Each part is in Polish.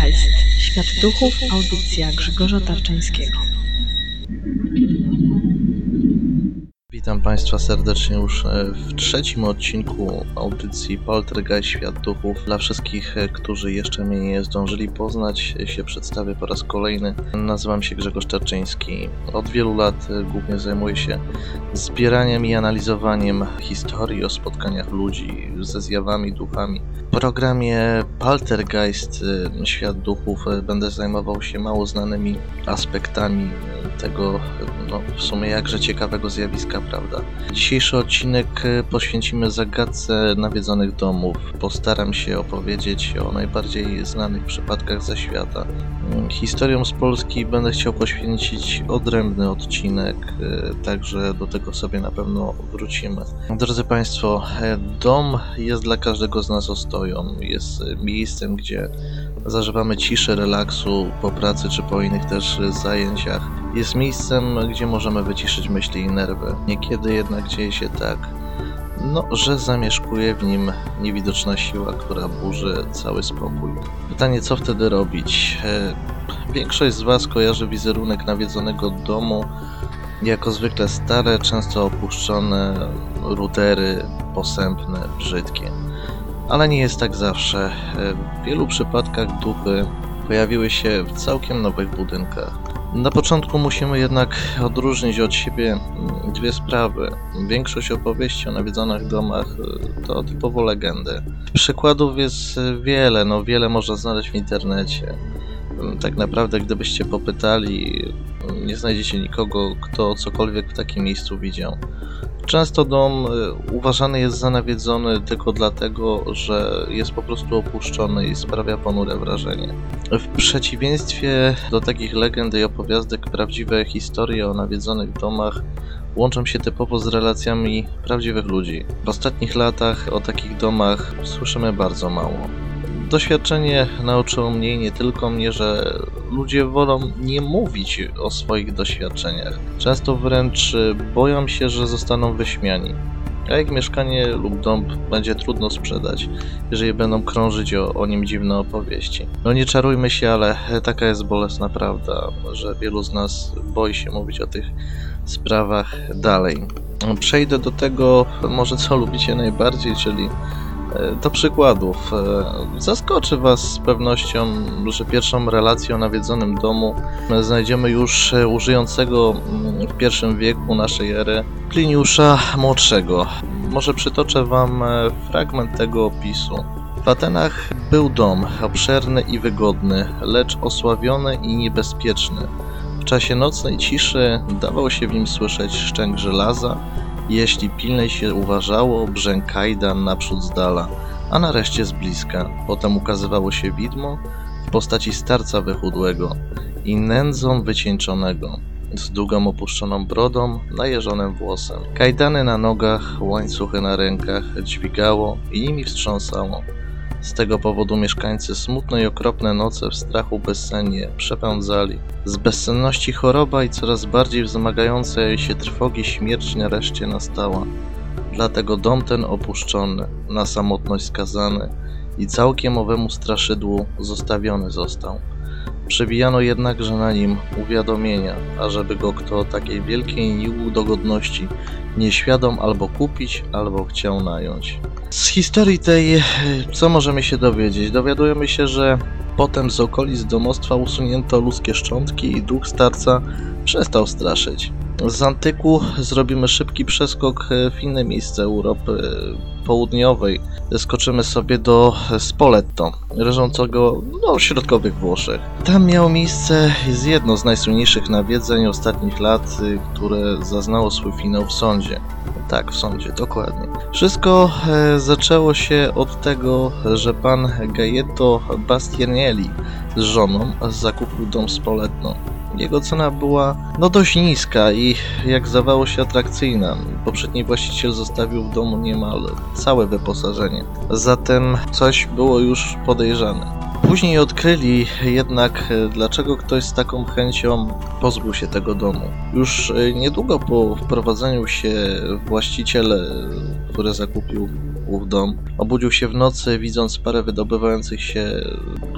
Poltergeist. Świat duchów. Audycja Grzegorza Tarczyńskiego. Witam Państwa serdecznie już e, w trzecim odcinku audycji Poltergeist Świat Duchów. Dla wszystkich, e, którzy jeszcze mnie nie zdążyli poznać, e, się przedstawię po raz kolejny. Nazywam się Grzegorz Tarczyński. Od wielu lat głównie zajmuję się zbieraniem i analizowaniem historii o spotkaniach ludzi ze zjawami, duchami. W programie Poltergeist Świat Duchów będę zajmował się mało znanymi aspektami tego no, w sumie jakże ciekawego zjawiska, prawda? Dzisiejszy odcinek e, poświęcimy zagadce nawiedzonych domów. Postaram się opowiedzieć o najbardziej znanych przypadkach ze świata. Mm, historią z Polski będę chciał poświęcić odrębny odcinek, e, także do tego sobie na pewno wrócimy. Drodzy Państwo, e, dom jest dla każdego z nas ostoją. Jest miejscem, gdzie zażywamy ciszę, relaksu po pracy czy po innych też zajęciach. Jest miejscem, gdzie możemy wyciszyć myśli i nerwy. Niekiedy jednak dzieje się tak, no, że zamieszkuje w nim niewidoczna siła, która burzy cały spokój. Pytanie, co wtedy robić? E, większość z Was kojarzy wizerunek nawiedzonego domu jako zwykle stare, często opuszczone rudery, posępne, brzydkie. Ale nie jest tak zawsze. E, w wielu przypadkach duchy pojawiły się w całkiem nowych budynkach. Na początku musimy jednak odróżnić od siebie dwie sprawy. Większość opowieści o nawiedzonych domach e, to typowo legendy. Przykładów jest wiele, no wiele można znaleźć w internecie. Tak naprawdę, gdybyście popytali, nie znajdziecie nikogo, kto cokolwiek w takim miejscu widział. Często dom y, uważany jest za nawiedzony tylko dlatego, że jest po prostu opuszczony i sprawia ponure wrażenie. W przeciwieństwie do takich legend i opowiastek, prawdziwe historie o nawiedzonych domach łączą się typowo z relacjami prawdziwych ludzi. W ostatnich latach o takich domach słyszymy bardzo mało. Doświadczenie nauczyło mnie nie tylko mnie, że ludzie wolą nie mówić o swoich doświadczeniach. Często wręcz boją się, że zostaną wyśmiani. A jak mieszkanie lub dom będzie trudno sprzedać, jeżeli będą krążyć o, o nim dziwne opowieści. No nie czarujmy się, ale taka jest bolesna prawda, że wielu z nas boi się mówić o tych sprawach dalej. Przejdę do tego, może co lubicie najbardziej, czyli do przykładów. E, zaskoczy Was z pewnością, że pierwszą relację o nawiedzonym domu znajdziemy już e, użyjącego mm, w pierwszym wieku naszej ery Pliniusza Młodszego. Może przytoczę Wam fragment tego opisu. W Atenach był dom obszerny i wygodny, lecz osławiony i niebezpieczny. W czasie nocnej ciszy dawał się w nim słyszeć szczęk żelaza, jeśli pilniej się uważało, brzęk kajdan naprzód z dala, a nareszcie z bliska. Potem ukazywało się widmo w postaci starca wychudłego i nędzą wycieńczonego, z długą opuszczoną brodą, najeżonym włosem. Kajdany na nogach, łańcuchy na rękach dźwigało i nimi wstrząsało. Z tego powodu mieszkańcy smutne i okropne noce w strachu bezsennie przepędzali. Z bezsenności choroba i coraz bardziej wzmagającej się trwogi śmierć nareszcie nastała. Dlatego dom ten opuszczony, na samotność skazany i całkiem owemu straszydłu zostawiony został. Przebijano jednakże na nim uwiadomienia, ażeby go kto takiej wielkiej nieudogodności nieświadom albo kupić, albo chciał nająć. Z historii tej co możemy się dowiedzieć? Dowiadujemy się, że potem z okolic domostwa usunięto ludzkie szczątki i duch starca przestał straszyć. Z antyku zrobimy szybki przeskok w inne miejsce Europy Południowej. Skoczymy sobie do Spoleto, leżącego no, w środkowych Włoszech. Tam miało miejsce jedno z najsłynniejszych nawiedzeń ostatnich lat, które zaznało swój finał w sądzie. Tak, w sądzie, dokładnie. Wszystko e, zaczęło się od tego, że pan Gaetto Bastianelli z żoną zakupił dom Spoletno. Jego cena była no dość niska i jak zdawało się atrakcyjna. Poprzedni właściciel zostawił w domu niemal całe wyposażenie. Zatem coś było już podejrzane. Później odkryli jednak, dlaczego ktoś z taką chęcią pozbył się tego domu. Już niedługo po wprowadzeniu się właściciel, który zakupił dom. Obudził się w nocy, widząc parę wydobywających się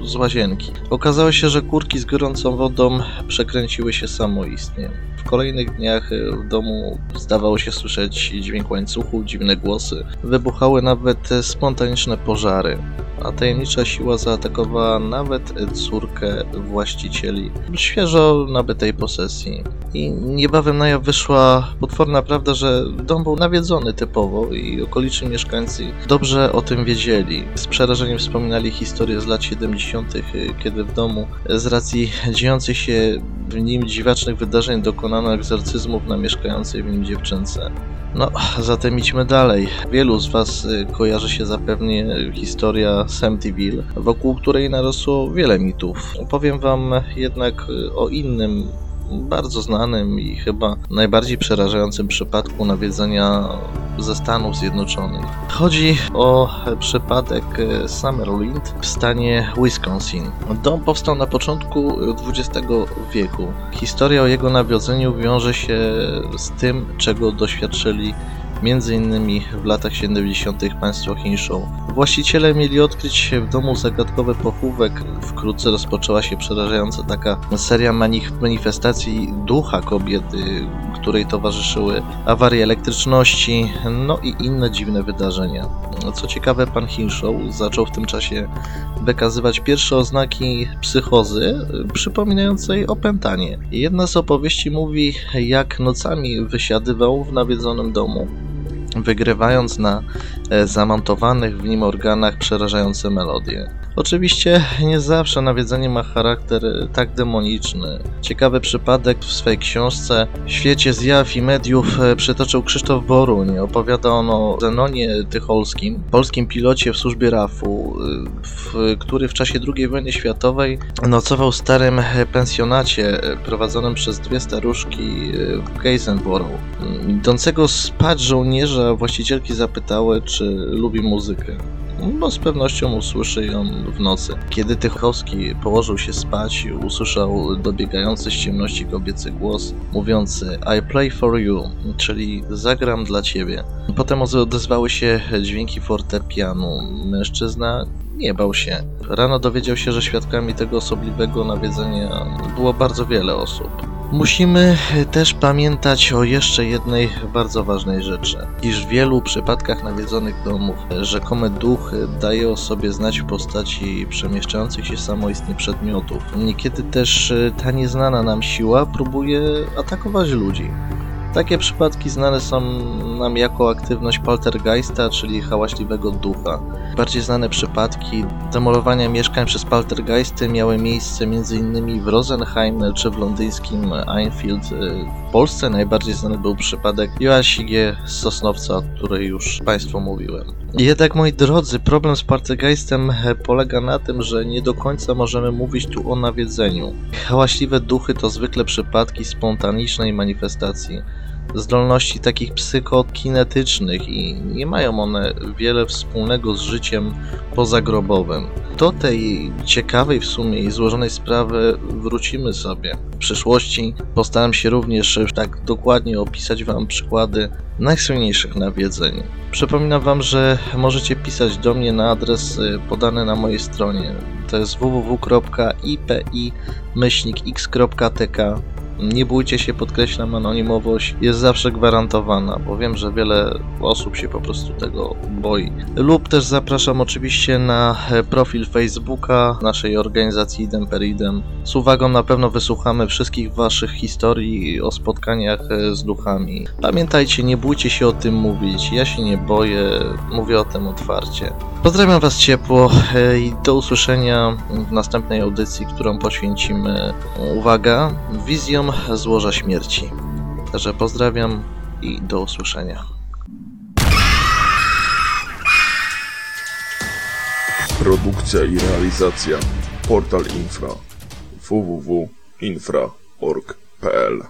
z łazienki. Okazało się, że kurki z gorącą wodą przekręciły się samoistnie. W kolejnych dniach w domu zdawało się słyszeć dźwięk łańcuchu, dziwne głosy. Wybuchały nawet spontaniczne pożary, a tajemnicza siła zaatakowała nawet córkę właścicieli świeżo nabytej posesji. I niebawem na jaw wyszła potworna prawda, że dom był nawiedzony typowo i okoliczni mieszkańcy dobrze o tym wiedzieli. Z przerażeniem wspominali historię z lat 70., kiedy w domu z racji dziejących się w nim dziwacznych wydarzeń dokonano egzorcyzmów na mieszkającej w nim dziewczynce. No, zatem idźmy dalej. Wielu z Was y, kojarzy się zapewnie historia Samtyville, wokół której narosło wiele mitów. Opowiem Wam jednak y, o innym bardzo znanym i chyba najbardziej przerażającym przypadku nawiedzenia ze Stanów Zjednoczonych. Chodzi o przypadek Summerwind w stanie Wisconsin. Dom powstał na początku XX wieku. Historia o jego nawiedzeniu wiąże się z tym, czego doświadczyli między innymi w latach 70. państwo Hinshaw. Właściciele mieli odkryć w domu zagadkowy pochówek. Wkrótce rozpoczęła się przerażająca taka seria manifestacji ducha kobiety, której towarzyszyły awarie elektryczności, no i inne dziwne wydarzenia. Co ciekawe, pan Hinshaw zaczął w tym czasie wykazywać pierwsze oznaki psychozy przypominającej opętanie. Jedna z opowieści mówi, jak nocami wysiadywał w nawiedzonym domu wygrywając na e, zamontowanych w nim organach przerażające melodie. Oczywiście nie zawsze nawiedzenie ma charakter e, tak demoniczny. Ciekawy przypadek w swej książce Świecie zjaw i mediów e, przytoczył Krzysztof Boruń. Opowiada on o Zenonie Tycholskim, polskim pilocie w służbie RAF-u, w, który w czasie II wojny światowej nocował w starym pensjonacie prowadzonym przez dwie staruszki w Geisenborough. Idącego spać żołnierza właścicielki zapytały, czy lubi muzykę. Bo z pewnością usłyszy ją w nocy. Kiedy Tychowski położył się spać, usłyszał dobiegający z ciemności kobiecy głos mówiący I play for you, czyli zagram dla ciebie. Potem odezwały się dźwięki fortepianu. Mężczyzna nie bał się. Rano dowiedział się, że świadkami tego osobliwego nawiedzenia było bardzo wiele osób. Musimy też pamiętać o jeszcze jednej bardzo ważnej rzeczy, iż w wielu przypadkach nawiedzonych domów rzekome duch daje o sobie znać w postaci przemieszczających się samoistnie przedmiotów. Niekiedy też ta nieznana nam siła próbuje atakować ludzi. Takie przypadki znane są nam jako aktywność poltergeista, czyli hałaśliwego ducha. Bardziej znane przypadki demolowania mieszkań przez poltergeisty miały miejsce m.in. w Rosenheim czy w londyńskim Enfield. W Polsce najbardziej znany był przypadek Joasi z Sosnowca, o której już Państwu mówiłem. Jednak moi drodzy, problem z poltergeistem polega na tym, że nie do końca możemy mówić tu o nawiedzeniu. Hałaśliwe duchy to zwykle przypadki spontanicznej manifestacji zdolności takich psychokinetycznych i nie mają one wiele wspólnego z życiem pozagrobowym. Do tej ciekawej w sumie i złożonej sprawy wrócimy sobie. W przyszłości postaram się również tak dokładnie opisać Wam przykłady najsłynniejszych nawiedzeń. Przypominam Wam, że możecie pisać do mnie na adres y, podany na mojej stronie. To jest www.ipi-x.tk nie bójcie się, podkreślam, anonimowość jest zawsze gwarantowana, bo wiem, że wiele osób się po prostu tego boi. Lub też zapraszam oczywiście na profil Facebooka naszej organizacji Idem. Z uwagą na pewno wysłuchamy wszystkich Waszych historii o spotkaniach z duchami. Pamiętajcie, nie bójcie się o tym mówić. Ja się nie boję, mówię o tym otwarcie. Pozdrawiam Was ciepło e, i do usłyszenia w następnej audycji, którą poświęcimy, uwaga, wizjom złoża śmierci. Także pozdrawiam i do usłyszenia. Produkcja i realizacja Portal Infra www.infra.org.pl